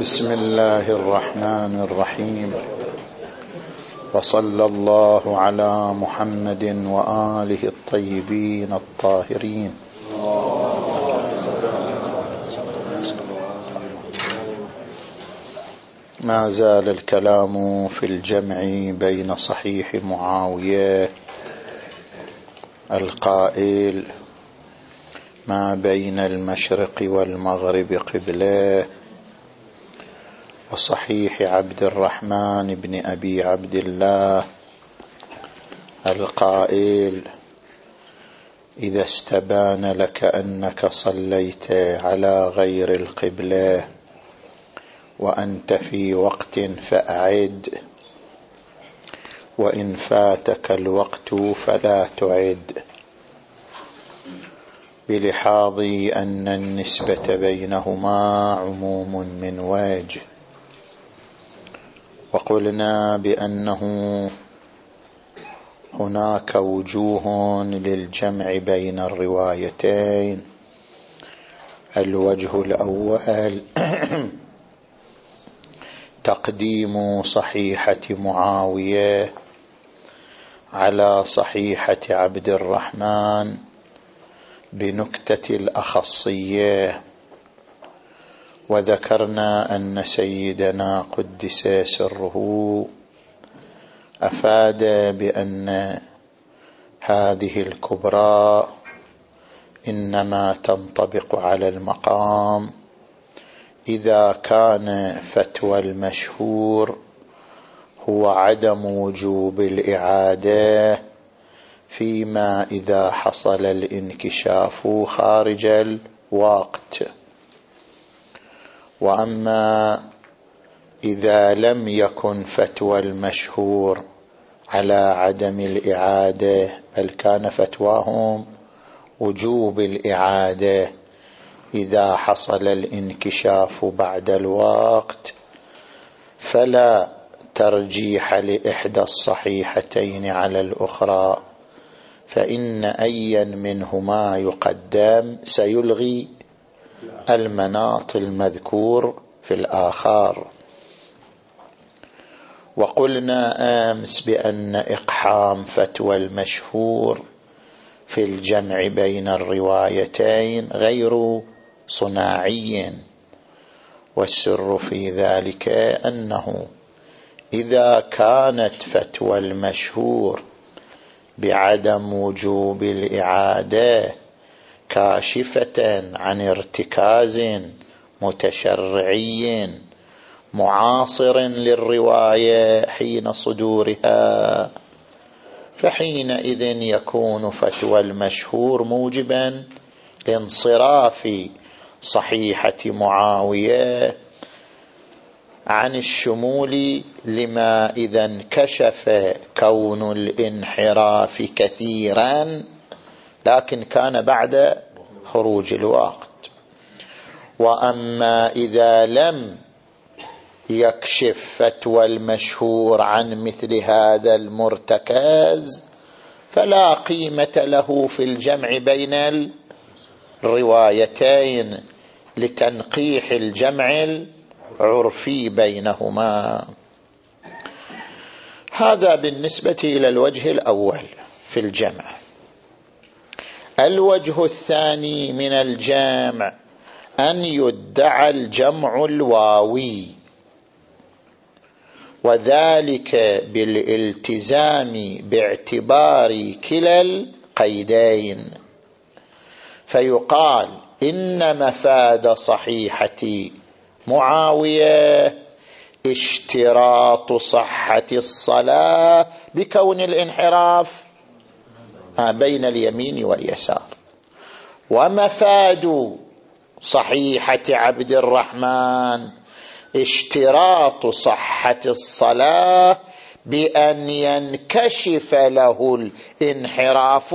بسم الله الرحمن الرحيم. وصلى الله على محمد وآله الطيبين الطاهرين. ما زال الكلام في الجمع بين صحيح معاوية القائل ما بين المشرق والمغرب قبلة وصحيح عبد الرحمن بن أبي عبد الله القائل إذا استبان لك أنك صليت على غير القبلة وأنت في وقت فأعد. وإن فاتك الوقت فلا تعد. بلحاظ أن النسبة بينهما عموم من وجه وقلنا بأنه هناك وجوه للجمع بين الروايتين. الوجه الأول تقديم صحيحة معاوية على صحيحة عبد الرحمن بنكتة الأخصية. وذكرنا أن سيدنا قدس سره أفاد بأن هذه الكبرى إنما تنطبق على المقام إذا كان فتوى المشهور هو عدم وجوب الإعادة فيما إذا حصل الانكشاف خارج الوقت. وأما إذا لم يكن فتوى المشهور على عدم الإعادة بل كان فتواهم وجوب الإعادة إذا حصل الانكشاف بعد الوقت فلا ترجيح لإحدى الصحيحتين على الأخرى فإن ايا منهما يقدم سيلغي المناط المذكور في الآخر. وقلنا آمس بأن إقحام فتوى المشهور في الجمع بين الروايتين غير صناعي والسر في ذلك أنه إذا كانت فتوى المشهور بعدم وجوب الإعادة كاشفة عن ارتكاز متشرعي معاصر للرواية حين صدورها فحينئذ يكون فتوى المشهور موجبا لانصراف صحيحة معاوية عن الشمول لما إذا انكشف كون الانحراف كثيرا لكن كان بعد خروج الوقت. وأما إذا لم يكشف فتوى المشهور عن مثل هذا المرتكز فلا قيمة له في الجمع بين الروايتين. لتنقيح الجمع العرفي بينهما. هذا بالنسبة إلى الوجه الأول في الجمع. الوجه الثاني من الجامع أن يدعى الجمع الواوي وذلك بالالتزام باعتبار كلا القيدين. فيقال إن مفاد صحيحه معاوية اشتراط صحة الصلاة بكون الانحراف. بين اليمين واليسار. ومفاد صحيحة عبد الرحمن اشتراط صحة الصلاة بأن ينكشف له الانحراف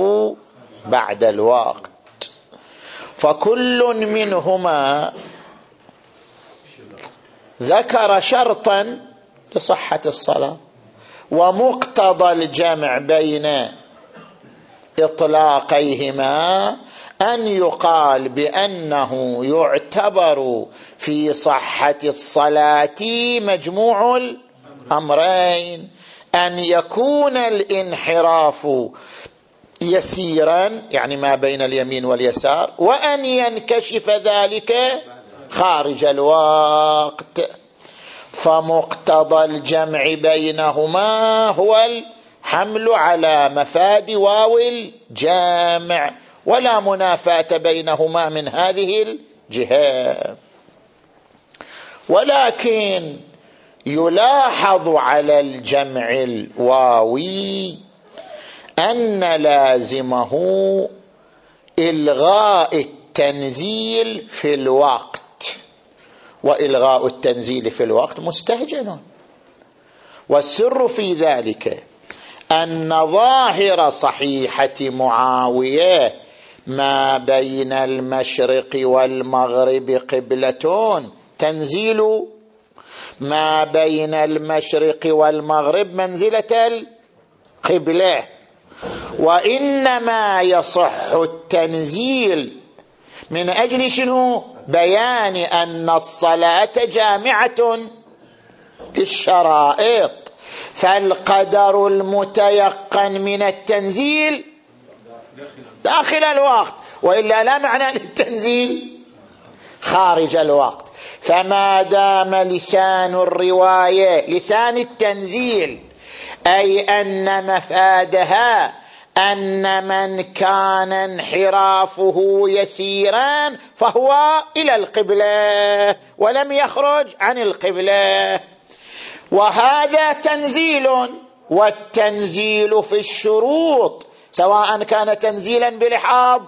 بعد الوقت. فكل منهما ذكر شرطا لصحة الصلاة ومقتضى الجمع بين إطلاقيهما أن يقال بأنه يعتبر في صحة الصلاة مجموع الأمرين أن يكون الانحراف يسيرا يعني ما بين اليمين واليسار وأن ينكشف ذلك خارج الوقت. فمقتضى الجمع بينهما هو الحمل على مفاد واو الجامع ولا منافاة بينهما من هذه الجهة. ولكن يلاحظ على الجمع الواوي أن لازمه إلغاء التنزيل في الوقت. وإلغاء التنزيل في الوقت مستهجن. والسر في ذلك أن ظاهر صحيحة معاوية ما بين المشرق والمغرب قبلتون. تنزيل ما بين المشرق والمغرب منزلة القبلة. وإنما يصح التنزيل من أجل شنو؟ بيان أن الصلاة جامعة الشرائط فالقدر المتيقن من التنزيل داخل الوقت وإلا لا معنى للتنزيل خارج الوقت. فما دام لسان الرواية لسان التنزيل أي أن مفادها أن من كان انحرافه يسيرا فهو إلى القبلة ولم يخرج عن القبلة. وهذا تنزيل والتنزيل في الشروط سواء كان تنزيلا بلحاظ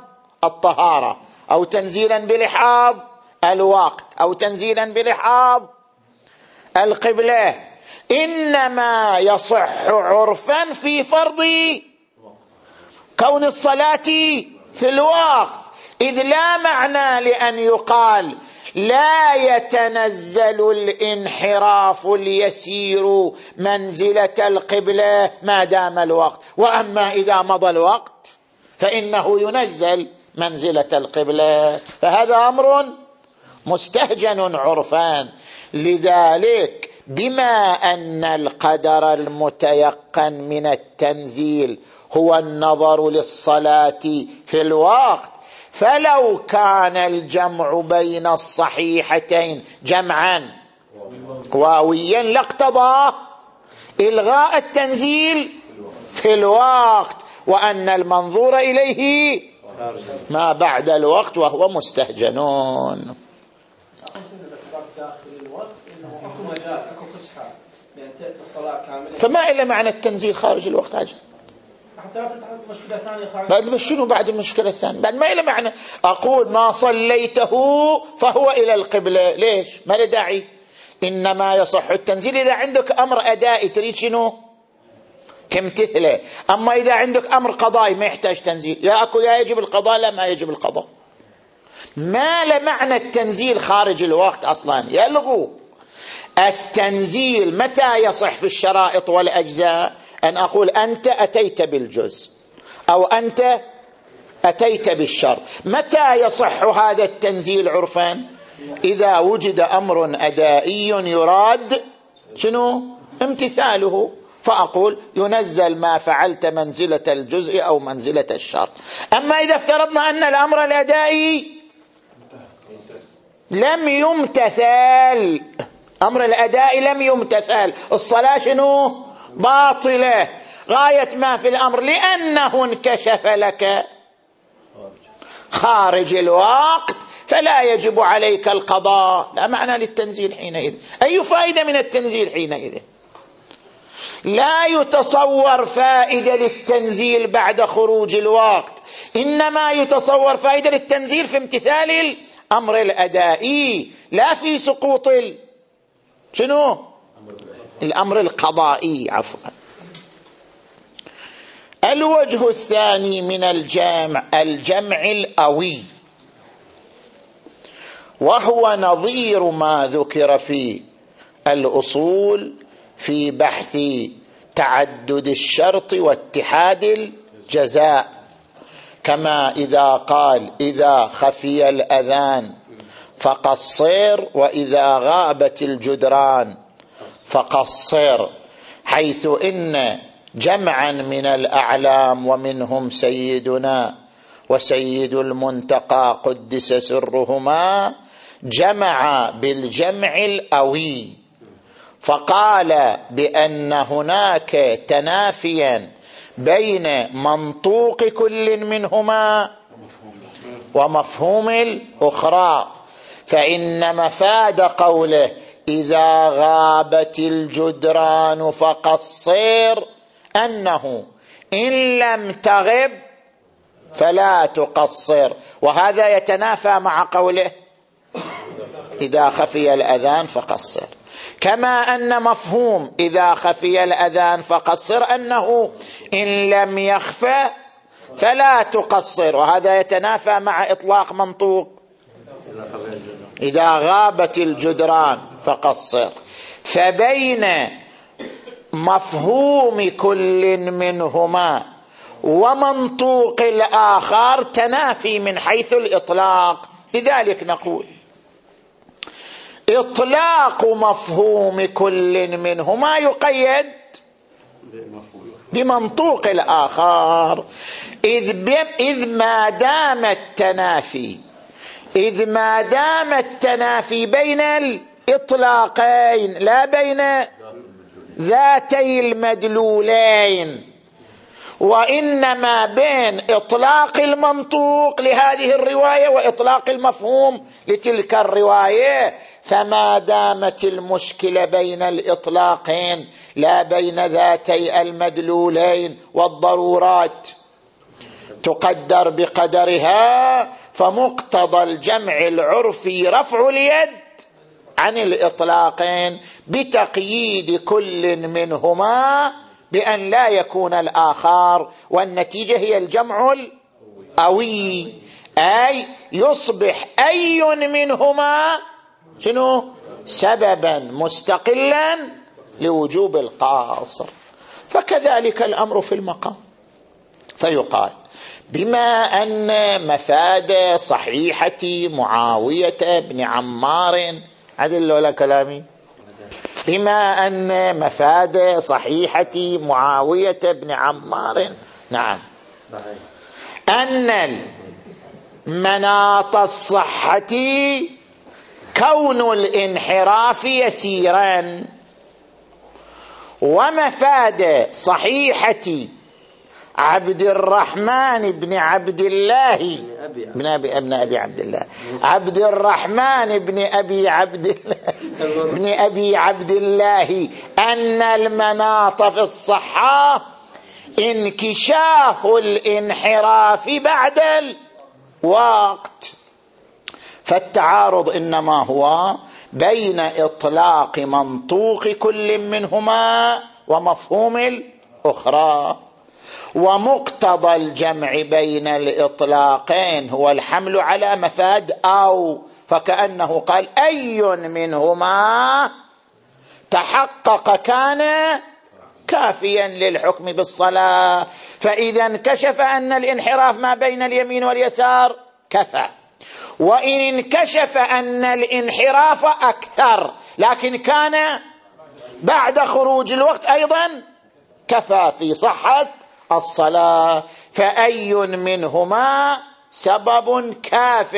الطهارة أو تنزيلا بلحاظ الوقت أو تنزيلا بلحاظ القبلة. إنما يصح عرفا في فرض كون الصلاة في الوقت. إذ لا معنى لأن يقال لا يتنزل الانحراف اليسير منزلة القبلة ما دام الوقت. وأما إذا مضى الوقت فإنه ينزل منزلة القبلة. فهذا أمر مستهجن عرفان لذلك بما أن القدر المتيقن من التنزيل هو النظر للصلاة في الوقت فلو كان الجمع بين الصحيحتين جمعا واويا لاقتضى إلغاء التنزيل في الوقت وأن المنظور إليه ما بعد الوقت وهو مستهجنون. فما إلا معنى التنزيل خارج الوقت عجل حتى لا مشكلة ثانية خارج بعد شنو بعد المشكلة الثانية؟ بعد ما إلى معنى أقول ما صليته فهو إلى القبلة. ليش؟ ما له داعي. إنما يصح التنزيل إذا عندك أمر أدائي. تريد شنو؟ تمتثله أما إذا عندك أمر قضائي ما يحتاج تنزيل. يا أكو يا يجب القضاء لا ما يجب القضاء. ما لمعنى التنزيل خارج الوقت أصلا. يلغو التنزيل متى يصح في الشرائط والأجزاء؟ أن أقول أنت أتيت بالجزء أو أنت أتيت بالشر متى يصح هذا التنزيل عرفا؟ إذا وجد أمر أدائي يراد شنو؟ امتثاله. فأقول ينزل ما فعلت منزلة الجزء أو منزلة الشر أما إذا افترضنا أن الأمر الأدائي لم يمتثل أمر الأداء لم يمتثل. الصلاة شنو؟ باطلة. غاية ما في الأمر لأنه انكشف لك. خارج الوقت فلا يجب عليك القضاء. لا معنى للتنزيل حينئذ. أي فائدة من التنزيل حينئذ؟ لا يتصور فائدة للتنزيل بعد خروج الوقت. إنما يتصور فائدة للتنزيل في امتثال الأمر الأدائي لا في سقوط شنو؟ الأمر القضائي عفوا. الوجه الثاني من الجامع الجمع الأوي. وهو نظير ما ذكر في الأصول في بحث تعدد الشرط واتحاد الجزاء. كما إذا قال إذا خفي الأذان فقصر وإذا غابت الجدران فقصر حيث إن جمعا من الأعلام ومنهم سيدنا وسيد المنتقى قدس سرهما جمع بالجمع الأوي. فقال بأن هناك تنافيا بين منطوق كل منهما ومفهوم الأخرى. فإن مفاد قوله إذا غابت الجدران فقصر أنه إن لم تغب فلا تقصر. وهذا يتنافى مع قوله إذا خفي الأذان فقصر. كما أن مفهوم إذا خفي الأذان فقصر أنه إن لم يخفى فلا تقصر. وهذا يتنافى مع إطلاق منطوق إذا غابت الجدران فقصر فبين مفهوم كل منهما ومنطوق الآخر تنافي من حيث الإطلاق. لذلك نقول إطلاق مفهوم كل منهما يقيد بمنطوق الآخر. إذ, إذ ما دام التنافي إذ ما دام التنافي بين الإطلاقين لا بين ذاتي المدلولين وإنما بين إطلاق المنطوق لهذه الرواية وإطلاق المفهوم لتلك الرواية. فما دامت المشكلة بين الإطلاقين لا بين ذاتي المدلولين والضرورات. تقدر بقدرها فمقتضى الجمع العرفي رفع اليد عن الإطلاقين بتقييد كل منهما بأن لا يكون الآخر والنتيجة هي الجمع الاوي أي يصبح أي منهما شنو؟ سببا مستقلا لوجوب القاصر. فكذلك الأمر في المقام. فيقال بما أن مفاد صحيحة معاوية بن عمار. عدل ولا كلامي. بما أن مفاد صحيحة معاوية بن عمار. نعم. أن مناط الصحة كون الانحراف يسيرا. ومفاد صحيحة عبد الرحمن بن عبد الله. بن أبي ابن أبي عبد الله. عبد الرحمن بن أبي عبد الله. بن أبي عبد الله. أن المناط في الصحة انكشاف الانحراف بعد الوقت. فالتعارض إنما هو بين إطلاق منطوق كل منهما ومفهوم الأخرى. ومقتضى الجمع بين الإطلاقين هو الحمل على مفاد أو فكأنه قال أي منهما تحقق كان كافيا للحكم بالصلاة. فإذا انكشف أن الانحراف ما بين اليمين واليسار كفى. وإن انكشف أن الانحراف أكثر لكن كان بعد خروج الوقت أيضا كفى في صحة الصلاة فأي منهما سبب كاف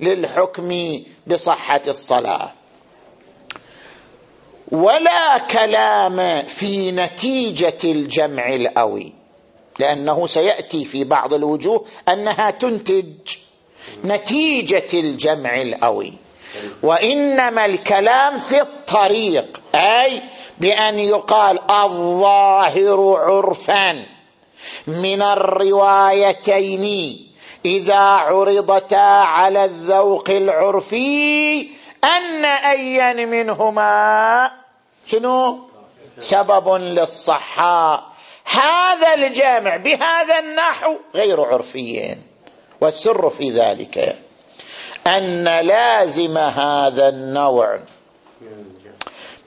للحكم بصحة الصلاة. ولا كلام في نتيجة الجمع الأوي لأنه سيأتي في بعض الوجوه أنها تنتج نتيجة الجمع الأوي. وإنما الكلام في الطريق أي بأن يقال الظاهر عرفا. من الروايتين إذا عرضتا على الذوق العرفي أن ايا منهما شنو؟ سبب للصحة. هذا الجامع بهذا النحو غير عرفي والسر في ذلك أن لازم هذا النوع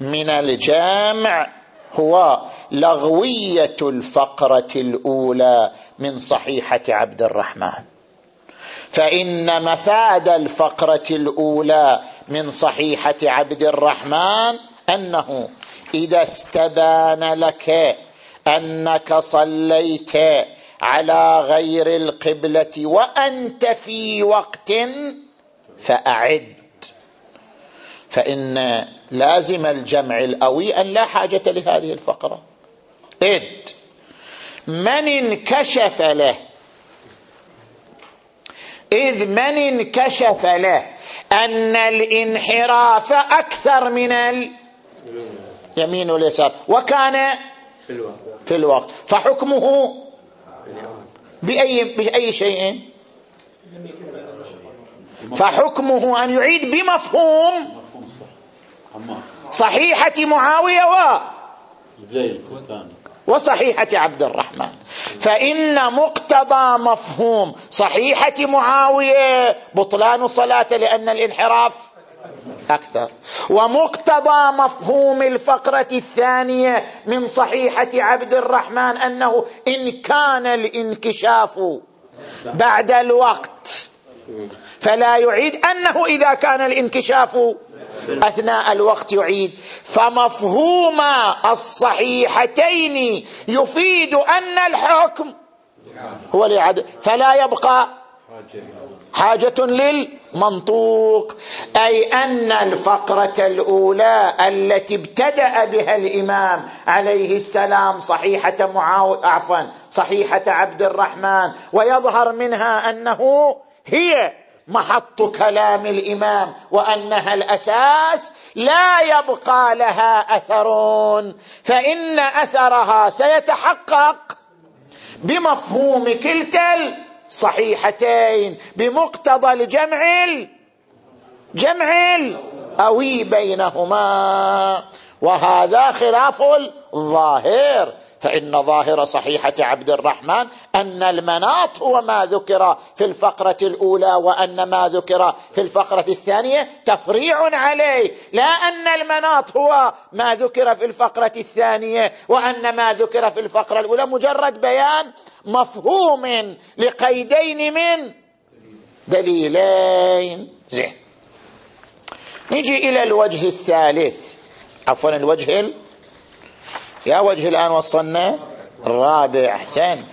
من الجامع هو لغوية الفقرة الأولى من صحيحة عبد الرحمن. فإن مفاد الفقرة الأولى من صحيحة عبد الرحمن أنه إذا استبان لك أنك صليت على غير القبلة وأنت في وقت فأعد. فإن لازم الجمع الأوي أن لا حاجة لهذه الفقرة. إذ من انكشف له. إذ من انكشف له. أن الانحراف أكثر من اليمين واليسار. وكان في الوقت. فحكمه بأي, بأي شيء؟ فحكمه أن يعيد بمفهوم صحيحة معاوية و وصحيحة عبد الرحمن. فإن مقتضى مفهوم صحيحة معاوية بطلان الصلاة لأن الانحراف أكثر. ومقتضى مفهوم الفقرة الثانية من صحيحة عبد الرحمن أنه إن كان الانكشاف بعد الوقت فلا يعيد أنه إذا كان الانكشاف أثناء الوقت يعيد. فمفهوم الصحيحتين يفيد أن الحكم هو الإعادة فلا يبقى حاجة للمنطوق. أي أن الفقرة الأولى التي ابتدأ بها الإمام عليه السلام صحيحة معاوية عفوا صحيحة عبد الرحمن ويظهر منها أنه هي محط كلام الإمام وأنها الأساس لا يبقى لها اثر فإن أثرها سيتحقق بمفهوم كلتا الصحيحتين بمقتضى الجمع الجمع الأوي بينهما وهذا خلاف الظاهر. فإن ظاهر صحيحة عبد الرحمن أن المناط هو ما ذكر في الفقرة الأولى وأن ما ذكر في الفقرة الثانية تفريع عليه لا أن المناط هو ما ذكر في الفقرة الثانية وأن ما ذكر في الفقرة الأولى مجرد بيان مفهوم لقيدين من دليلين. زين. نجي إلى الوجه الثالث. عفوا الوجه يا وجه الآن وصلنا الرابع. أحسن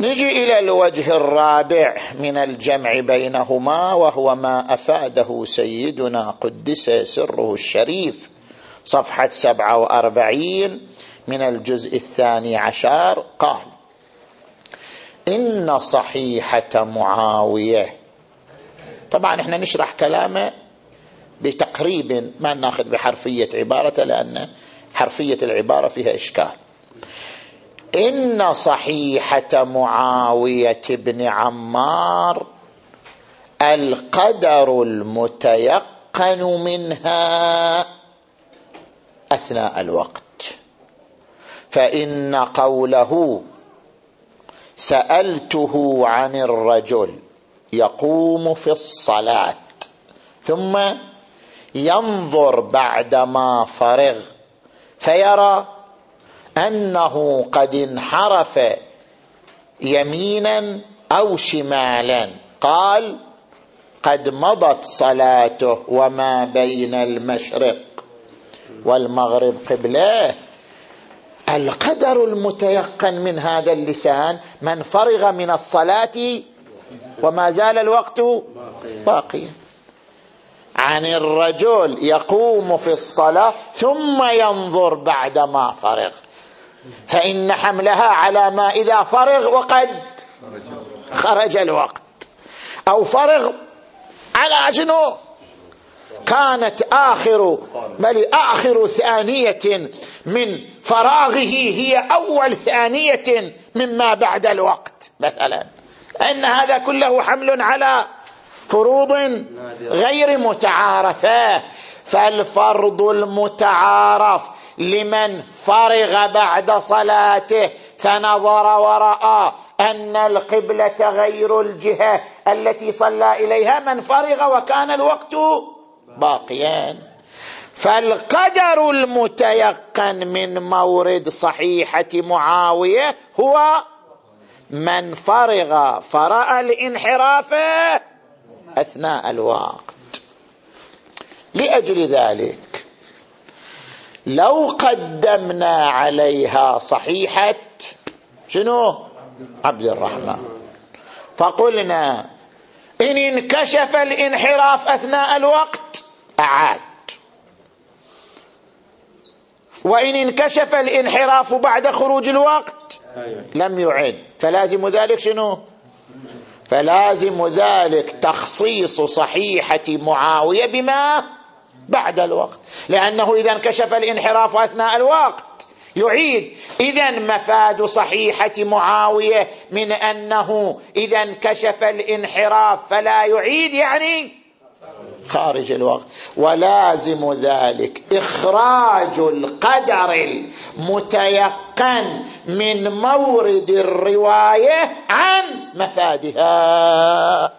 نجي إلى الوجه الرابع من الجمع بينهما وهو ما أفاده سيدنا قدس سره الشريف. صفحة سبعة وأربعين من الجزء الثاني عشر. قال إن صحيحة معاوية. طبعا إحنا نشرح كلامه بتقريب ما ناخذ بحرفية عبارته لأن حرفية العبارة فيها إشكال. إن صحيحة معاوية بن عمار القدر المتيقن منها أثناء الوقت. فإن قوله سألته عن الرجل يقوم في الصلاة ثم ينظر بعدما فرغ فيرى أنه قد انحرف يمينا أو شمالا. قال قد مضت صلاته وما بين المشرق والمغرب قبله. القدر المتيقن من هذا اللسان من فرغ من الصلاة وما زال الوقت باقيا. عن الرجل يقوم في الصلاة ثم ينظر بعدما فرغ. فإن حملها على ما إذا فرغ وقد خرج الوقت. أو فرغ على شنو؟ كانت آخر بل آخر ثانية من فراغه هي أول ثانية مما بعد الوقت مثلا. أن هذا كله حمل على فروض غير متعارفة. فالفرض المتعارف لمن فرغ بعد صلاته فنظر ورأى أن القبلة غير الجهة التي صلى إليها من فرغ وكان الوقت باقيا. فالقدر المتيقن من مورد صحيحة معاوية هو من فرغ فرأى الانحراف أثناء الوقت. لأجل ذلك لو قدمنا عليها صحيحة شنو؟ عبد الرحمن. فقلنا إن انكشف الانحراف أثناء الوقت أعاد. وإن انكشف الانحراف بعد خروج الوقت لم يعد. فلازم ذلك شنو؟ فلازم ذلك تخصيص صحيحة معاوية بما بعد الوقت. لأنه إذا انكشف الانحراف أثناء الوقت. يعيد. إذا مفاد صحيحة معاوية من أنه إذا انكشف الانحراف فلا يعيد يعني خارج الوقت. ولازم ذلك إخراج القدر المتيقن من مورد الرواية عن مفادها.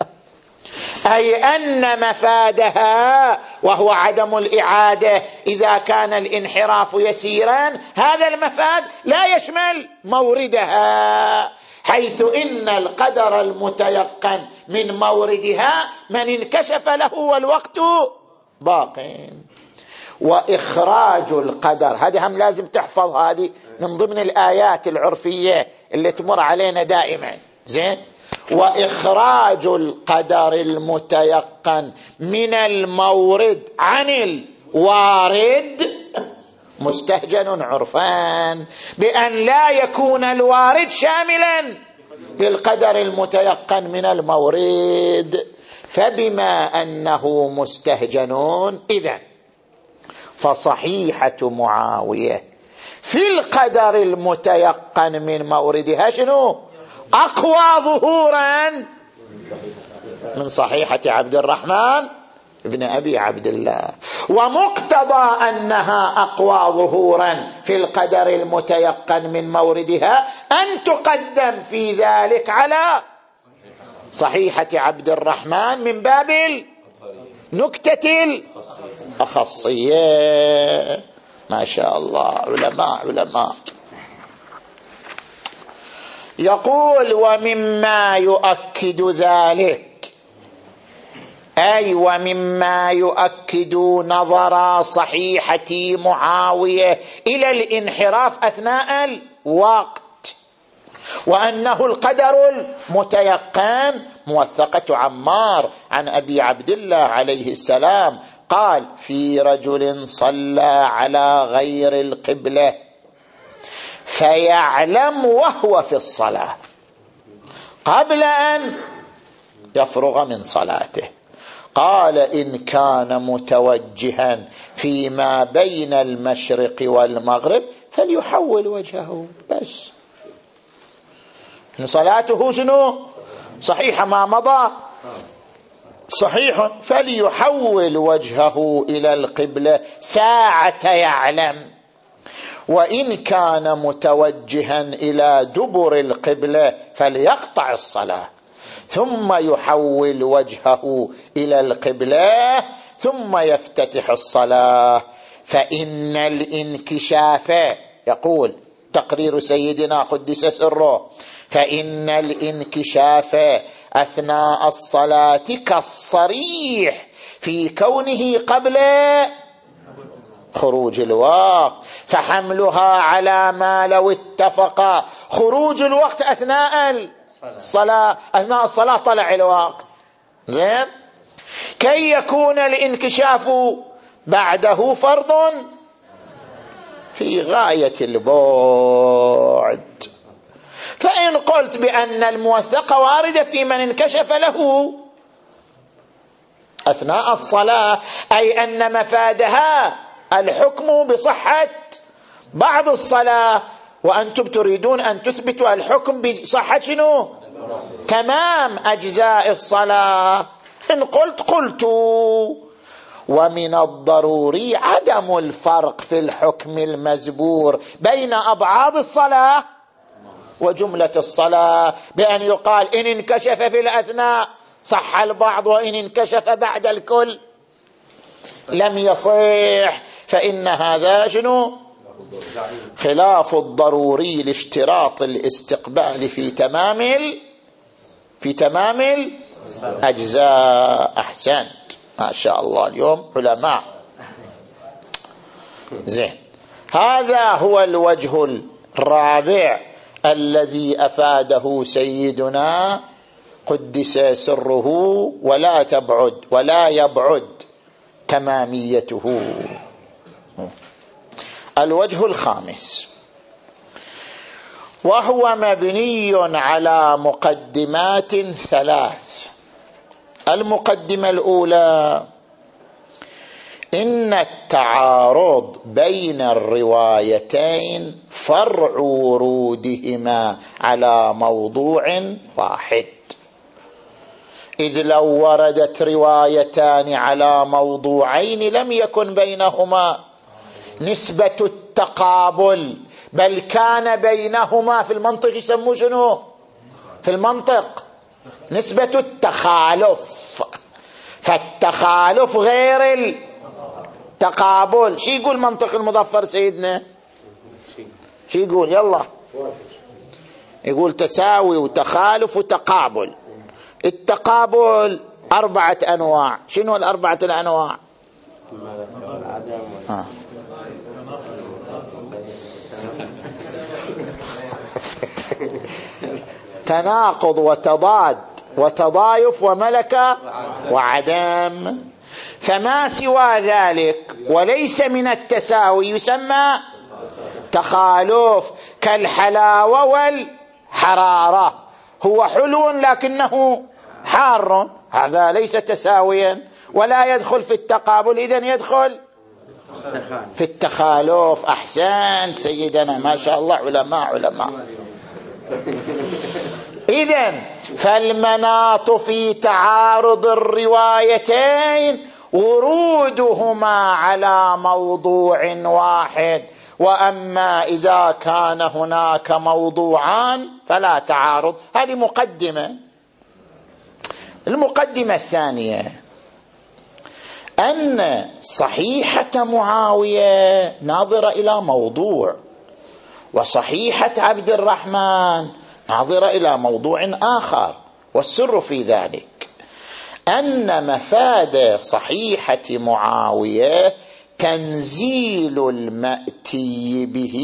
أي أن مفادها وهو عدم الإعادة إذا كان الانحراف يسيرا هذا المفاد لا يشمل موردها حيث إن القدر المتيقن من موردها من انكشف له والوقت باق. وإخراج القدر هذه هم لازم تحفظ هذه من ضمن الآيات العرفية اللي تمر علينا دائما. زين. وإخراج القدر المتيقن من المورد عن الوارد مستهجن عرفان بأن لا يكون الوارد شاملا للقدر المتيقن من المورد. فبما أنه مستهجنون اذا فصحيحة معاوية في القدر المتيقن من موردها شنو؟ أقوى ظهورا من صحيحة عبد الرحمن ابن أبي عبد الله. ومقتضى أنها أقوى ظهورا في القدر المتيقن من موردها أن تقدم في ذلك على صحيحة عبد الرحمن من باب نكتة الاخصيه ما شاء الله. علماء علماء. يقول ومما يؤكد ذلك. أي ومما يؤكد نظر صحيحة معاوية إلى الانحراف أثناء الوقت. وأنه القدر المتيقن موثقة عمار عن أبي عبد الله عليه السلام قال في رجل صلى على غير القبلة. فيعلم وهو في الصلاة قبل أن يفرغ من صلاته. قال إن كان متوجها فيما بين المشرق والمغرب فليحول وجهه. بس. صلاته شنو؟ صحيحه ما مضى؟ صحيح. فليحول وجهه إلى القبلة. ساعة يعلم. وإن كان متوجها إلى دبر القبلة فليقطع الصلاة. ثم يحول وجهه إلى القبلة ثم يفتتح الصلاة. فإن الانكشاف يقول تقرير سيدنا قدس سره فإن الانكشاف أثناء الصلاة كالصريح في كونه قبل خروج الوقت فحملها على ما لو اتفق. خروج الوقت أثناء الصلاة أثناء الصلاة طلع الوقت. زين؟ كي يكون الانكشاف بعده فرض في غاية البعد. فإن قلت بأن الموثقة واردة في من انكشف له أثناء الصلاة أي أن مفادها الحكم بصحة بعض الصلاة وأنتم تريدون أن تثبتوا الحكم بصحة شنو؟ تمام أجزاء الصلاة. إن قلت قلت ومن الضروري عدم الفرق في الحكم المزبور بين أبعاد الصلاة وجملة الصلاة بأن يقال إن انكشف في الأثناء صح البعض وإن انكشف بعد الكل. لم يصح. فإن هذا شنو؟ خلاف الضروري لاشتراط الاستقبال في تمام في تمام الأجزاء أحسنت. ما شاء الله اليوم علماء. زين. هذا هو الوجه الرابع الذي أفاده سيدنا قدس سره ولا تبعد ولا يبعد تماميته. الوجه الخامس. وهو مبني على مقدمات ثلاث. المقدمة الأولى إن التعارض بين الروايتين فرع ورودهما على موضوع واحد. إذ لو وردت روايتان على موضوعين لم يكن بينهما نسبة التقابل. بل كان بينهما في المنطق يسموه شنو؟ في المنطق. نسبة التخالف. فالتخالف غير التقابل. شي يقول منطق المظفر سيدنا؟ شي يقول؟ يلا. يقول تساوي وتخالف وتقابل. التقابل أربعة أنواع. شنو الأربعة الأنواع؟ آه. تناقض وتضاد وتضايف وملكة وعدم. فما سوى ذلك وليس من التساوي يسمى تخالف كالحلاوة والحرارة. هو حلو لكنه حار. هذا ليس تساويا ولا يدخل في التقابل. إذن يدخل في التخالف. أحسن سيدنا ما شاء الله علماء علماء. إذا فالمناط في تعارض الروايتين ورودهما على موضوع واحد وأما إذا كان هناك موضوعان فلا تعارض. هذه مقدمة. المقدمة الثانية أن صحيحة معاوية ناظرة إلى موضوع. وصحيحة عبد الرحمن. ناظره إلى موضوع آخر. والسر في ذلك أن مفاد صحيحة معاوية تنزيل الماتي به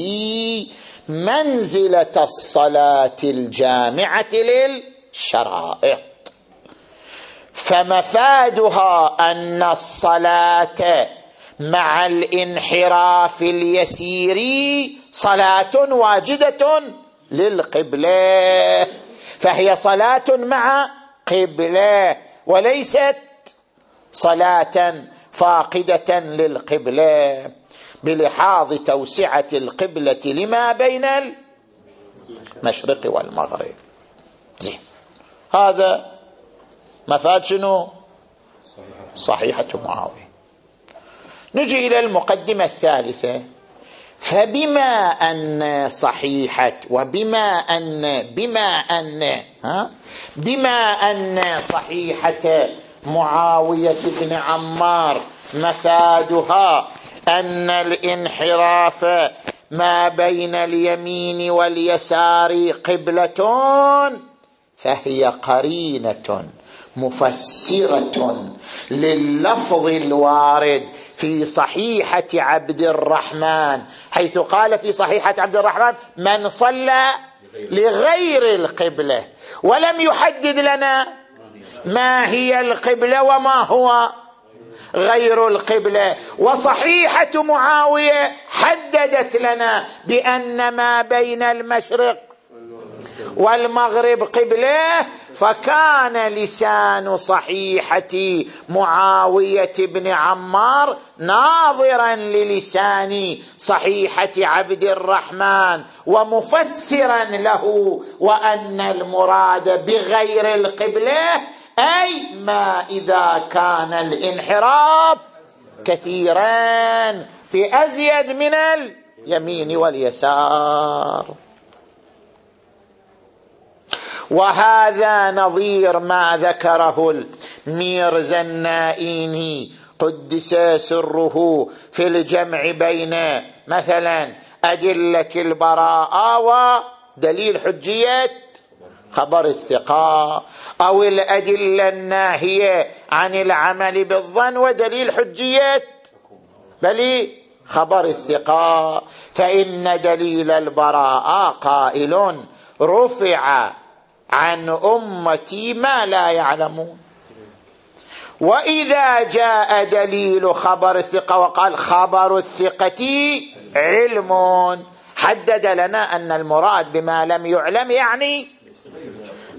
منزلة الصلاة الجامعة للشرائط. فمفادها أن الصلاة مع الانحراف اليسير صلاه واجده للقبلة. فهي صلاه مع قبلة وليست صلاه فاقده للقبلة. بلحاظ توسعة القبلة لما بين المشرق والمغرب. زين. هذا مفاد شنو؟ صحيحة معاوية. نجي إلى المقدمة الثالثة. فبما أن صحيحه وبما أن بما أن ها؟ بما أن صحيحة معاوية بن عمار مفادها أن الانحراف ما بين اليمين واليسار قبلة فهي قرينة مفسرة لللفظ الوارد في صحيحة عبد الرحمن حيث قال في صحيحة عبد الرحمن من صلى لغير القبلة ولم يحدد لنا ما هي القبلة وما هو غير القبلة. وصحيحة معاوية حددت لنا بأن ما بين المشرق والمغرب قبله فكان لسان صحيحة معاوية بن عمار ناظرا للسان صحيحة عبد الرحمن ومفسرا له وأن المراد بغير القبلة أي ما إذا كان الانحراف كثيرا في أزيد من اليمين واليسار. وهذا نظير ما ذكره الميرزا النائيني قدس سره في الجمع بين مثلا أدلة البراءة ودليل حجية خبر الثقة أو الأدلة الناهية عن العمل بالظن ودليل حجية بل خبر الثقة فإن دليل البراءة قائل رفع عن أمتي ما لا يعلمون. وإذا جاء دليل خبر الثقة وقال خبر الثقة علم. حدد لنا أن المراد بما لم يعلم يعني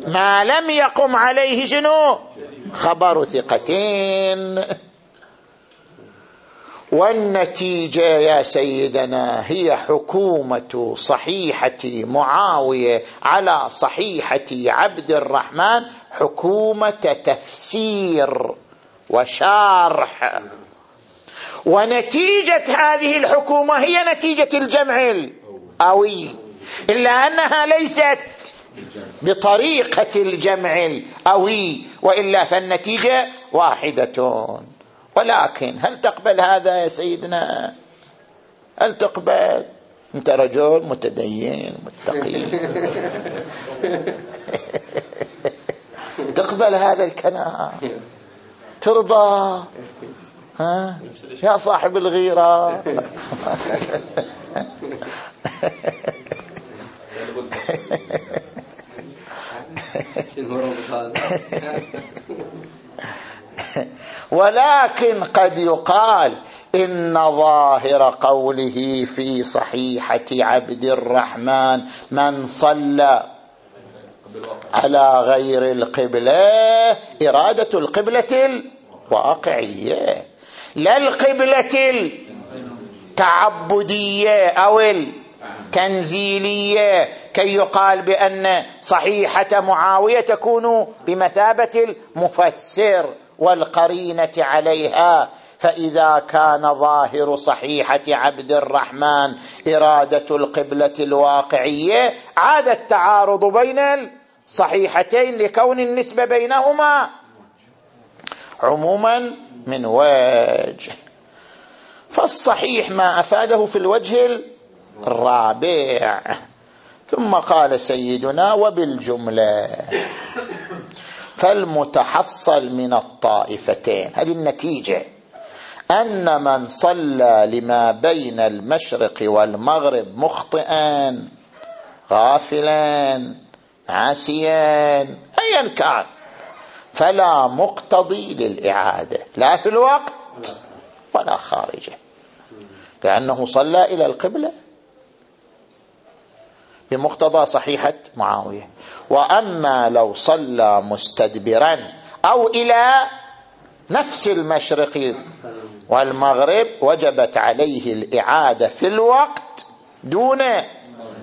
ما لم يقم عليه شنو؟ خبر ثقتين والنتيجة يا سيدنا هي حكومة صحيحة معاوية على صحيحة عبد الرحمن حكومة تفسير وشرح. ونتيجة هذه الحكومة هي نتيجة الجمع الأوي إلا أنها ليست بطريقة الجمع الأوي وإلا فالنتيجة واحدة. ولكن هل تقبل هذا يا سيدنا؟ هل تقبل؟ أنت رجل متدين متقي. تقبل هذا الكلام. ترضى. ها؟ يا صاحب الغيرة. ولكن قد يقال إن ظاهر قوله في صحيحة عبد الرحمن من صلى على غير القبلة إرادة القبلة الواقعية لا القبلة التعبدية أو التنزيلية كي يقال بأن صحيحة معاوية تكون بمثابة المفسر والقرينة عليها فإذا كان ظاهر صحيحة عبد الرحمن إرادة القبلة الواقعية عاد التعارض بين الصحيحتين لكون النسبة بينهما عموما من وجه. فالصحيح ما أفاده في الوجه الرابع. ثم قال سيدنا وبالجملة. فالمتحصل من الطائفتين. هذه النتيجة. أن من صلى لما بين المشرق والمغرب مخطئا غافلا عاسيا ايا كان فلا مقتضي للإعادة. لا في الوقت ولا خارجه. لأنه صلى إلى القبلة بمقتضى صحيحة معاوية. وأما لو صلى مستدبرا أو إلى نفس المشرق والمغرب وجبت عليه الإعادة في الوقت دون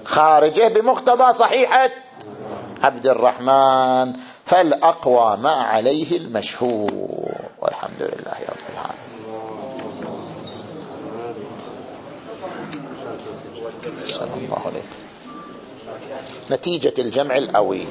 خارجه بمقتضى صحيحة. عبد الرحمن فالأقوى ما عليه المشهور. والحمد لله رب العالمين. صلى الله عليه نتيجة الجمع الأوي.